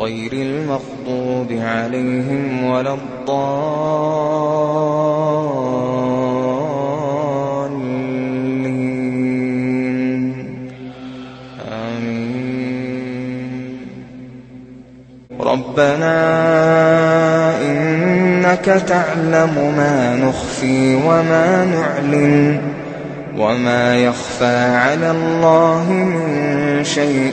غير المغضوب عليهم ولا الضالين. آمين. ربنا إنك تعلم ما نخفي وما نعلن وما يخفى على الله من شيء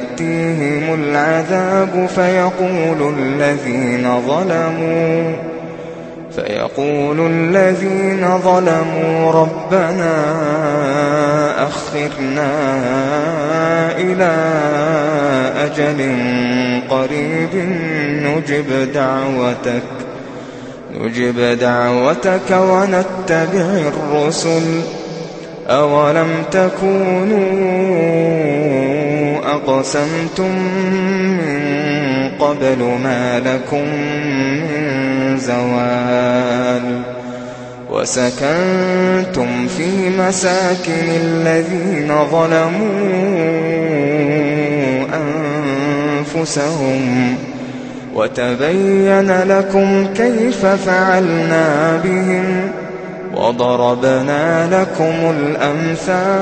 يأتيهم العذاب فيقول الذين ظلموا فيقول الذين ظلموا ربنا أخرنا إلى أجل قريب نجب دعوتك نجب دعوتك ونتبع الرسل أولم تكونوا أقسمتم من قبل ما لكم من زوال وسكنتم في مساكن الذين ظلموا أنفسهم وتبين لكم كيف فعلنا بهم وضربنا لكم الأمثال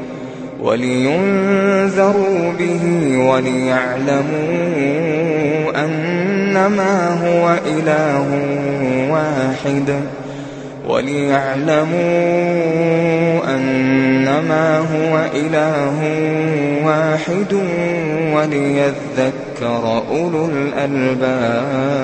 ولينذروا به وليعلموا أنما هو إله واحد. وليعلموا أنما هو إله واحد وليذكر أولو الألباب.